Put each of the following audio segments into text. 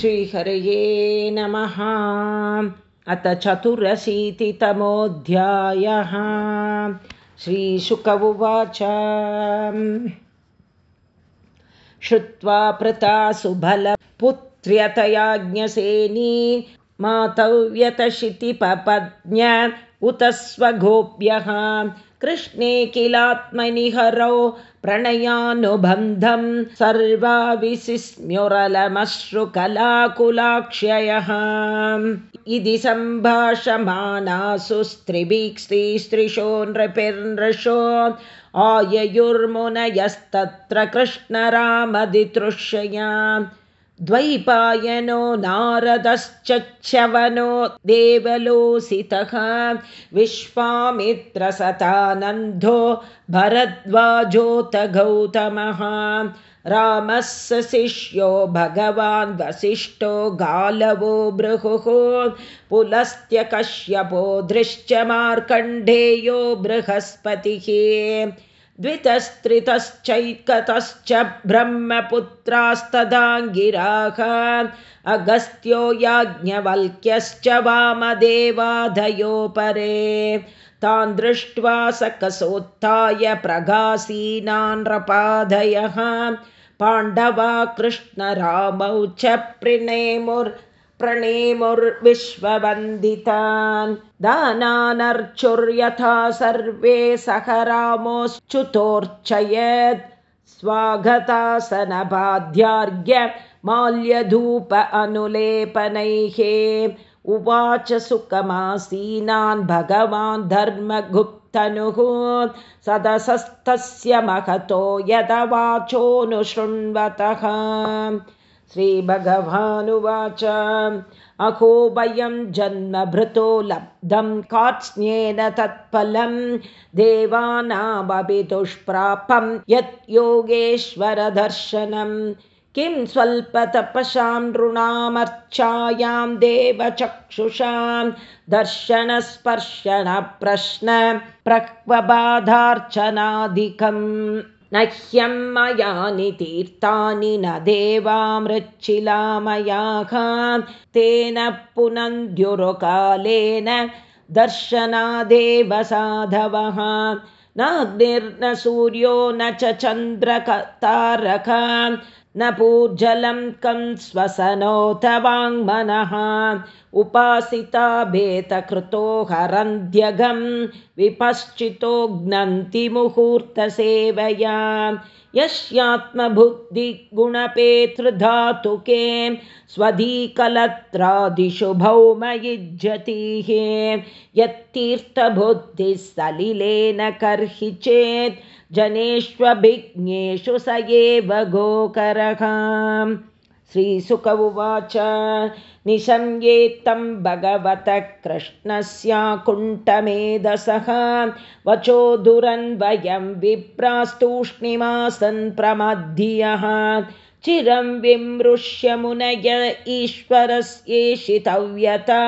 श्रीहरये नमः। अथ चतुरशीतितमोऽध्यायः। श्रीशुक उवाच। श्रुत्वा प्रता सुबलपुत्र्यतयाज्ञसेनी मातव्यतशितिपपज्ञ उत स्वगोप्यः। कृष्णे किलात्मनिहरौ प्रणयानुबन्धं सर्वाविसिस्म्युरलमश्रुकलाकुलाक्षयः इति सम्भाषमानासु स्त्रिभिस्त्रीस्त्रिशो नृपिर्नृशो आययुर्मुनयस्तत्र कृष्णरामदितृष्यया द्वैपायनो नारदश्चवनो देवलोसितः विश्वामित्रसतानन्दो भरद्वाजोत गौतमः रामः स शिष्यो भगवान् वसिष्ठो गालवो भृहुः। पुलस्त्यकश्यपो दृश्च मार्कण्डेयो बृहस्पतिः द्वितस्त्रितश्चैकतश्च ब्रह्मपुत्रास्तदाङ्गिराः अगस्त्यो याज्ञवल्क्यश्च वामदेवाधयो परे तान् दृष्ट्वा सकसोत्थाय प्रगासीनान्नपादयः पाण्डवा कृष्णरामौ च प्रणेमुर् प्रणेमुर्विश्ववन्दितान्। दानानर्चुर्यथा सर्वे सह रामोश्च्युतोर्चयत् स्वागतासनबाध्यार्घ्य माल्यधूप अनुलेपनैः। उवाच सुखमासीनान् भगवान् धर्मगुप्तनुः। सदसस्तस्य महतो यदवाचोऽनुशृण्वतः श्रीभगवानुवाच। अहो वयं जन्मभृतो लब्धं कार्त्स्न्येन तत्फलं। देवानामपि दुष्प्रापं यत् योगेश्वरदर्शनं। किं स्वल्पतपसां नृणामर्चायां देवचक्षुषां। दर्शनस्पर्शनप्रश्न प्रक्वबाधार्चनादिकम् न ह्यं मयानि तीर्थानि न देवामृच्छिलामयाः। तेन पुनन्द्युरुकालेन दर्शनादेव साधवः नाग्निर्न सूर्यो न च चन्द्रकतारक न पूर्जलं कं स्वसनोत वाङ्मनः उपासिता भेतकृतो हरन्ध्यगं विपश्चितो घ्नन्ति मुहूर्तसेवया यस्यात्मबुद्धिगुणपेतृधातुके स्वधीकलत्रादिषु भौमयुज्यतिः यत्तीर्थबुद्धिः सलिलेन कर्हि चेत् जनेष्वभिज्ञेषु स एव गोकरः श्रीसुक उवाच निशम्येत्तं भगवतः कृष्णस्याकुण्ठमेधसः वचो दुरन्वयं विप्रास्तूष्णिमासन् प्रमध्यः चिरं विमृश्य मुनय ईश्वरस्येषितव्यता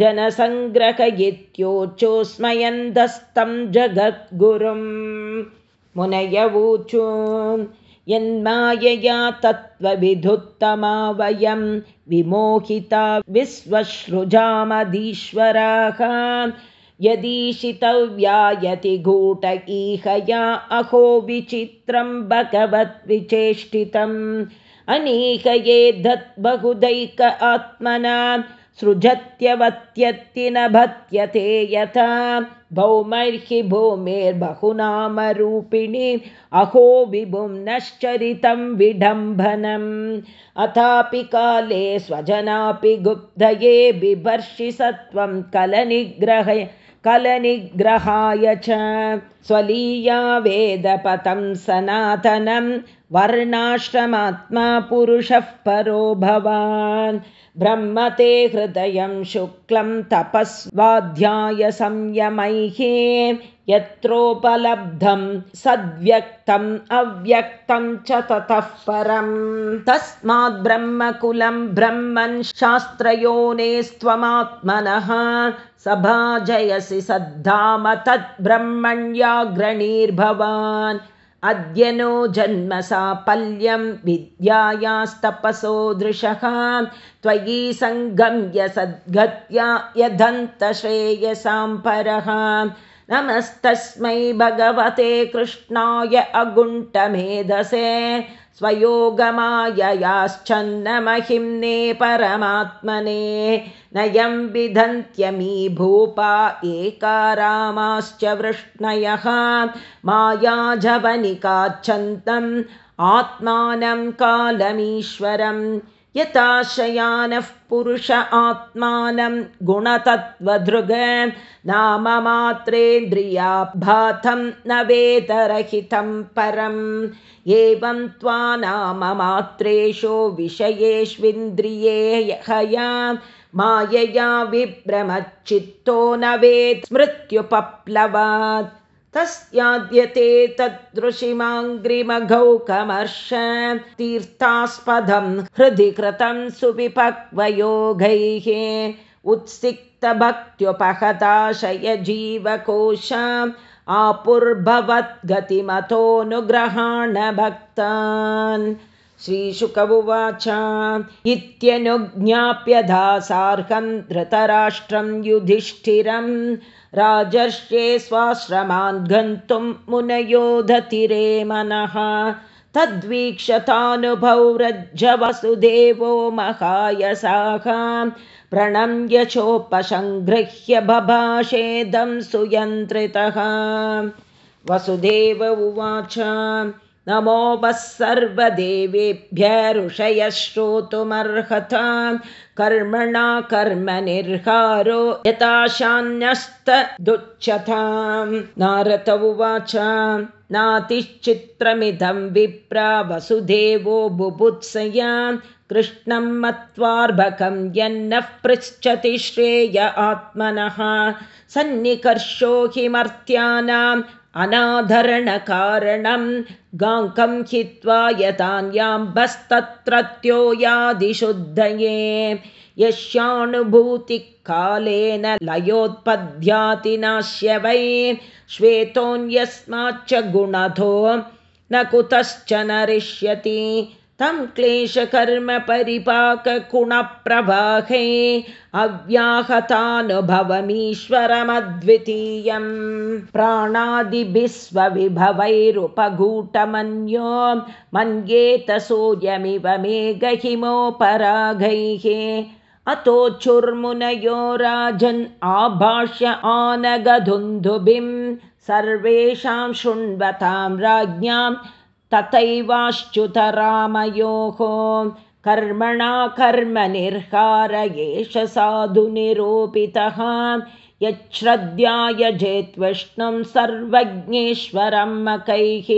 जनसङ्ग्रहयित्योचोस्मयन्दस्तं जगद्गुरुं मुनयवूचु यन्मायया तत्त्वविधुत्तमा वयं विमोहिता विश्वसृजामधीश्वराः। यदीशितव्यायति गूट इहया अहो विचित्रं भगवद्विचेष्टितम्। अनीहये बहुदैक आत्मना सृजत्यवत्यत्ति न भत्यते यथा भौमैर्हि भूमेर्बहुनामरूपिणी अहो विभुं नश्चरितं विडम्बनम्। अथापि काले स्वजनापि गुप्तये बिभर्षि सत्वं कलनिग्रहे कलनिग्रहाय च। स्वलीया वेदपतं सनातनं वर्णाश्रमात्मा पुरुषः परो भवान् ब्रह्मते हृदयं शुक्लं तपस्वाध्याय संयमैः यत्रोपलब्धं सद्व्यक्तम् अव्यक्तं च ततः परम्। तस्मात् ब्रह्मकुलं ब्रह्मन् शास्त्रयोनेस्त्वमात्मनः। सभाजयसि सद्धाम तद्ब्रह्मण्याग्रणीर्भवान् अद्य नो जन्म सापल्यं विद्यायास्तपसो दृशः। त्वयि सङ्गम्य सद्गत्या यदन्तश्रेयसां परः नमस्तस्मै भगवते कृष्णाय अगुण्ठमेधसे स्वयोगमाययाश्चन्नमहिम्ने परमात्मने नयं विदन्त्यमी भूपा एकारामाश्च वृष्णयः मायाजवनिकाच्छन्तम् आत्मानं कालमीश्वरम् यथाशयानः पुरुष आत्मानं गुणतत्त्वधृग नाममात्रेन्द्रियाभातं न वेदरहितं परम्। एवं त्वा नाममात्रेषु विषयेष्विन्द्रिये हया मायया विभ्रमच्चित्तो न वेत् स्मृत्युपप्लवात् तस्याद्यते तदृशिमाङ्घ्रिमघौकमर्ष तीर्थास्पदं हृदि कृतं सुविपक्वयोगैः उत्सिक्तभक्त्युपहताशय जीवकोश आपुर्भवद्गतिमतोऽनुग्रहाण भक्तान् श्रीशुक उवाच इत्यनुज्ञाप्यधासार्हं धृतराष्ट्रं युधिष्ठिरम् राजर्ष्ये स्वाश्रमान् गन्तुं मुनयोधतिरे मनः। तद्वीक्षतानुभौरज्जवसुदेवो महायसाः। प्रणम्य चोपसङ्गृह्य बभाषेदं सुयन्त्रितः। वसुदेव उवाच नमो वः सर्वदेवेभ्य ऋषयः श्रोतुमर्हता कर्मणा कर्म निर्हारो यथाशान्यस्तदुच्यतां नारद उवाच नातिश्चित्रमिदं विप्रा वसुदेवो बुभुत्सया कृष्णं मत्वार्भकं यन्नः पृच्छति श्रेय आत्मनः। सन्निकर्षो हिमर्त्यानाम् अनाधरणकारणं गाङ्कं हित्वा यतान्याम्बस्तत्रत्यो यादिशुद्धये यस्यानुभूतिकालेन लयोत्पद्यातिनाश्य वै श्वेतोऽन्यस्माच्च गुणधो न कुतश्च नरिष्यति तं क्लेशकर्मपरिपाककुणप्रवाहे अव्याहतानुभवमीश्वरमद्वितीयं प्राणादिभिस्वविभवैरुपगूटमन्यो मन्येत सूर्यमिव मेघहिमोपरागैः अतोचुर्मुनयो राजन् आभाष्य आनगधुन्धुभिं सर्वेषां शृण्वतां राज्ञाम् तथैवाश्च्युतरामयोः कर्मणा कर्म निर्हार एष साधुनिरूपितः यच्छ्रद्धायजेत्विष्णुं सर्वज्ञेश्वरं मकैः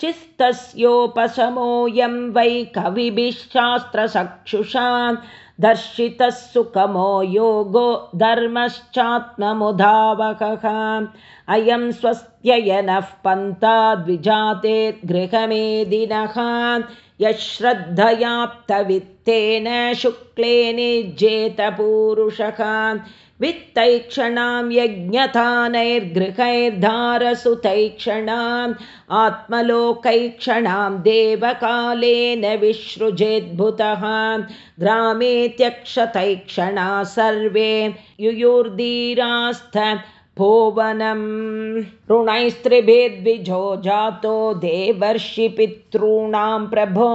चित्तस्योपशमोऽयं वै कविभिः शास्त्रचक्षुषा दर्शितः सुखमो योगो धर्मश्चात्ममुधावकः अयं स्वस्त्ययनः पन्था द्विजाते गृहमेदिनः यश्रद्धयाप्तवित्तेन शुक्लेनिज्येतपूरुषः वित्तैक्षणां यज्ञतानैर्गृहैर्धारसुतैक्षणाम् आत्मलोकैक्षणां देवकालेन विसृजेद्भुतः। ग्रामे त्यक्षतैक्षणा सर्वे युयुर्धीरास्थ भोवनं ऋणैस्त्रिभिद्विजो जातो देवर्षिपितॄणां प्रभो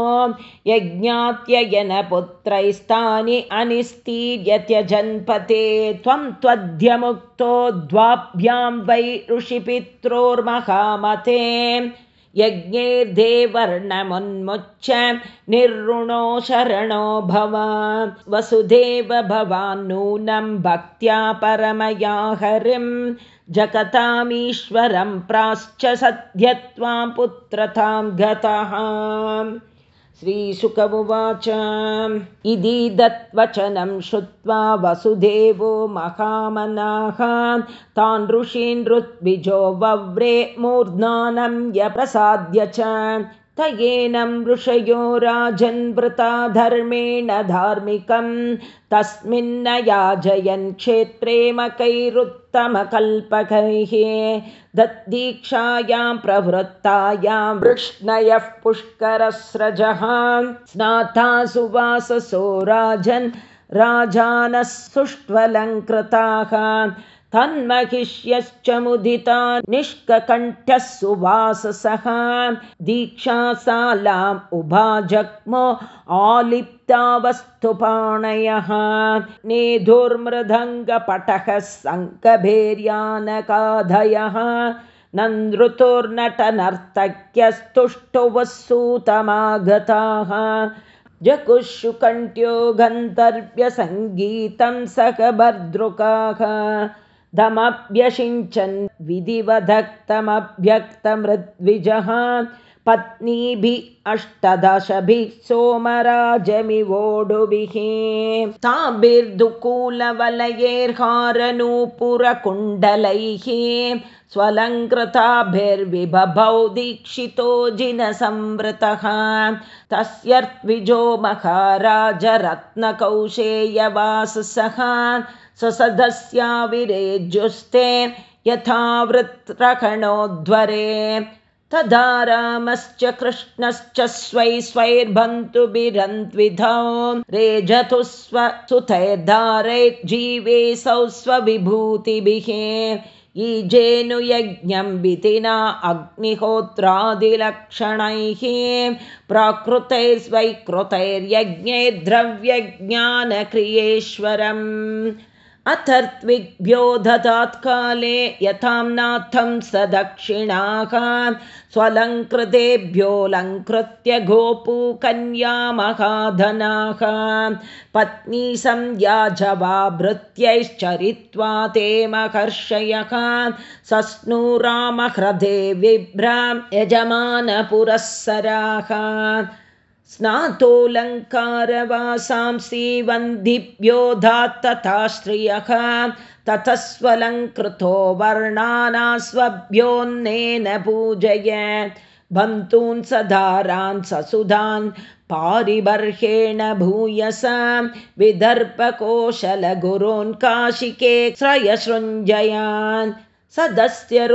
यज्ञात्ययनपुत्रैस्तानि अनिस्तीर्यत्यजन्पते। त्वं त्वद्यमुक्तो द्वाभ्यां वै ऋषिपित्रोर्महामते यज्ञैर्देवर्णमुन्मुच्य निर्ऋणो शरणो भव। वसुदेव भवान् नूनं भक्त्या परमया हरिं जगतामीश्वरं प्राश्च सद्यत्वां पुत्रतां गतः श्रीशुक उवाच दत्वचनं श्रुत्वा वसुदेवो महामनाः। तान् ऋषीन् ऋत्विजो वव्रे मूर्ध्नानं यप्रसाद्य च तयेनं ऋषयो राजन्वृता धर्मेण धार्मिकं तस्मिन्न याजयन् क्षेत्रे मकैरुत्तमकल्पकैः। दीक्षायां प्रवृत्तायां वृष्णयः पुष्करस्रजः। स्नाता सुवाससो राजन् राजानः सुष्वलङ्कृताः तन्महिष्यश्च मुदिता निष्ककण्ठः सुवाससः दीक्षाशालाम् उभाजग्मो आलिप्ता वस्तुपाणयः नेधुर्मृदङ्गपटः सङ्कभेर्यानकाधयः नन्दृतुर्नटनर्तक्यस्तुष्टुवः सूतमागताः जकुशुकण्ठ्यो गन्तर्व्यसङ्गीतं सकभर्दृकाः दमभ्यषिञ्चन् विधिवधक्तमभ्यक्तमृद्विजः पत्नीभिः अष्टदशभिः सोमराजमिवोडुभिः ताभिर्दुकूलवलयैर्हारनूपुरकुण्डलैः स्वलङ्कृताभिर्विभभौ दीक्षितो जिनसंवृतः तस्यर्द्विजो महाराजरत्नकौशेयवाससः स्वसदस्याविरेजुस्ते यथावृत्रकणोध्वरे तदा रामश्च कृष्णश्च स्वै स्वैर्बन्तुभिरन्त्विधौ रेजतु स्वसुतैर्धारैर्जीवेऽसौ स्वविभूतिभिः। ईजेनुयज्ञं विधिना अग्निहोत्रादिलक्षणैः। प्राकृतैस्वैकृतैर्यज्ञैर्द्रव्यज्ञानक्रियेश्वरम् अथर्त्विग्भ्यो ददात्काले यथां नाथं स दक्षिणाः स्वलङ्कृतेभ्योऽलङ्कृत्य गोपूकन्या महाधनाः पत्नी संयाजवाभृत्यैश्चरित्वा ते महर्षयः। सस्नुरामह्रदे विभ्रां यजमानपुरःसराः स्नातोऽलङ्कारवासांसि वन्दिभ्यो तथा श्रियः ततः स्वलङ्कृतो वर्णानास्वभ्योऽन्नेन पूजय। बन्तून् सधारान् ससुधान् पारिबर्हेण भूयस। विदर्पकोशलगुरून् काशिके श्रयसृञ्जयान् सदस्य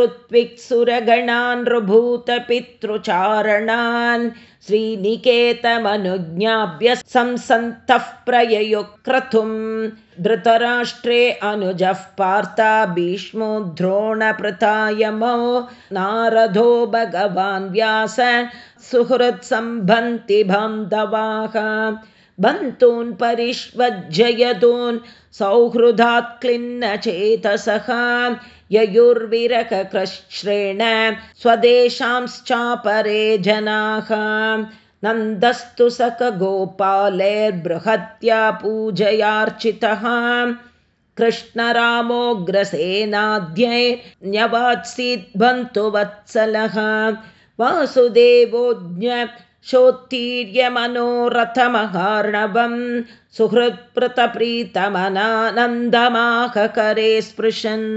ऋभूतपितृचारणान् श्रीनिकेतमनुज्ञाप्य संसन्तः प्रययु क्रतुं धृतराष्ट्रे अनुजः पार्ता भीष्मो द्रोणप्रतायमो नारदो भगवान् व्यास सुहृत्सम्भन्ति बान्धवाः बन्तून् परिष्वज्जयतून् सौहृदात् क्लिन्नचेतसः ययुर्विरककृश्रेण स्वदेशांश्चापरे जनाः। नन्दस्तु सकगोपालैर्बृहत्या पूजयार्चितः कृष्णरामोऽग्रसेनाद्यैर्न्यवात्सीद्बन्तुवत्सलः वासुदेवोज्ञ शोत्तीर्यमनोरथमहार्णवं सुहृत्पृतप्रीतमनानन्दमाहकरे स्पृशन्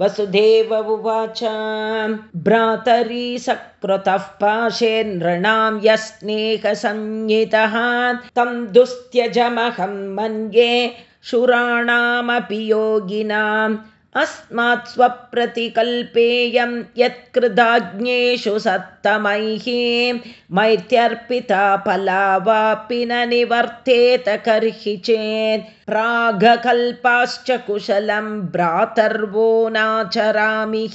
वसुदेव उवाच। भ्रातरी सकृतः पाशे नृणां यस्नेहसंज्ञितः तं दुस्त्यजमहं मन्ये शुराणामपि योगिनाम् अस्मात् स्वप्रतिकल्पेयं यत्कृदाज्ञेषु सत्तमैः मैत्यर्पिता फला वापि न निवर्तेत कर्हि चेत् प्रागकल्पाश्च कुशलं भ्रातर्वो नाचरामि।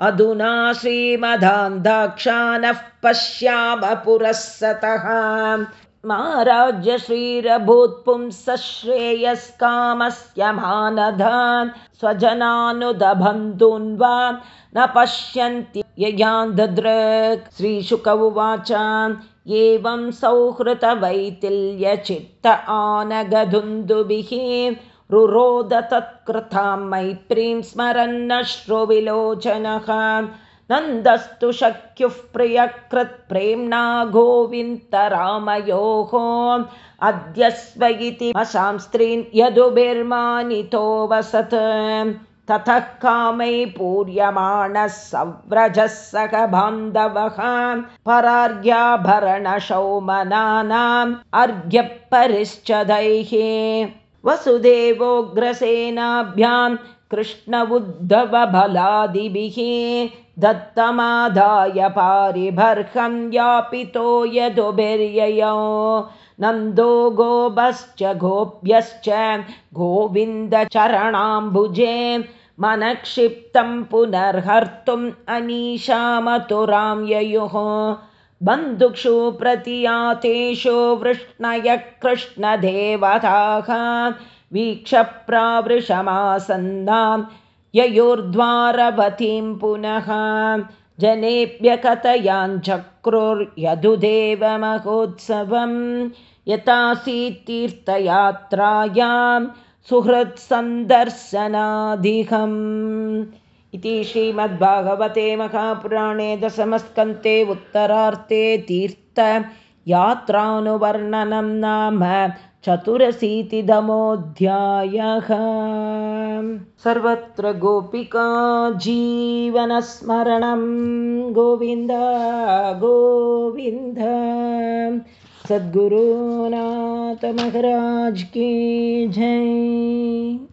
अधुना श्रीमदान् दाक्षानः पश्याम पुरःसतः महाराज्य श्रीरभूत्पुंसः श्रेयस्कामस्य मानधान् स्वजनानुदबन्धून् वा न पश्यन्ति ययान्दृक् श्रीशुक उवाच एवं सौहृतवैतिल्यचित्त आनगधुन्दुभिः रुरोद तत्कृतां मैत्रीं स्मरन्नश्रुविलोचनः नन्दस्तु शक्युः प्रियकृत्प्रेम्णा गोविन्तरामयोः अद्य स्व इति स्त्रीन् यदुभिर्मानितो वसत्। ततः कामै पूर्यमाणः सव्रजः सख बान्धवः। परार्घ्याभरणशौमनानाम् अर्घ्यपरिश्चदैः वसुदेवोग्रसेनाभ्यां कृष्ण उद्धवबलादिभिः दत्तमादाय पारिभर्हं यापितो यदुभिर्ययो। नन्दो गोपश्च गोप्यश्च गोविन्दचरणाम्बुजे मनक्षिप्तं पुनर्हर्तुम् अनीशामतुरां ययुः। बन्धुक्षु प्रतियातेषु वृष्णय कृष्णदेवताः वीक्षप्रावृषमासन्नां ययोर्द्वारवतीं पुनः जनेभ्य कथयाञ्चक्रुर्यदुदेवमहोत्सवं यथासीत्तीर्थयात्रायां सुहृत्सन्दर्शनाधिकम् इति श्रीमद्भागवते महापुराणे दशमस्कन्ते उत्तरार्थे तीर्थयात्रानुवर्णनं नाम चतुरशीतितमोऽध्यायः सर्वत्र गोपिका जीवनस्मरणं। गोविन्द गोविन्द। सद्गुरुनाथमहराज की जय